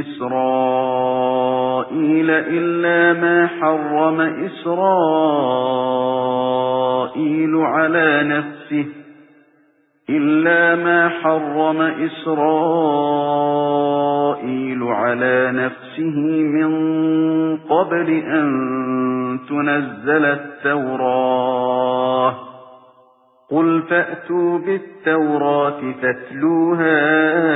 إِسْرَائِيلَ إِلَّا مَا حَرَّمَ إِسْرَائِيلُ عَلَى نَفْسِهِ إِلَّا مَا حَرَّمَ إِسْرَائِيلُ عَلَى نَفْسِهِ مِنْ قَبْلِ أَنْ تُنَزَّلَ التَّوْرَاةُ قُلْ فَأْتُوا بِالتَّوْرَاةِ فَاتْلُوهَا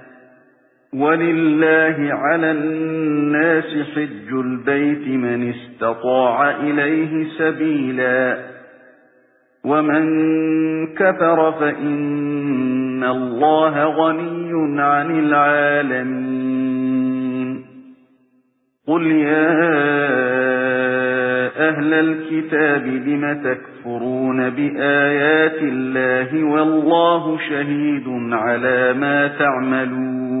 وَلِلَّهِ عَلَى النَّاسِ حِجُّ الْبَيْتِ مَنِ اسْتَطَاعَ إِلَيْهِ سَبِيلًا وَمَن كَفَرَ فَإِنَّ اللَّهَ غَنِيٌّ عَنِ الْعَالَمِينَ قُلْ يَا أَهْلَ الْكِتَابِ لِمَ تَكْفُرُونَ بِآيَاتِ اللَّهِ وَاللَّهُ شَهِيدٌ عَلَى مَا تَعْمَلُونَ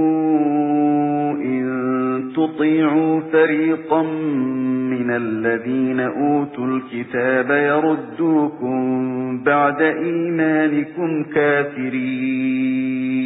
تُطِيعُوا فَرِيقًا مِنَ الَّذِينَ أُوتُوا الْكِتَابَ يَرُدُّوكُم بَعْدَ إِيمَانِكُمْ كَافِرِينَ.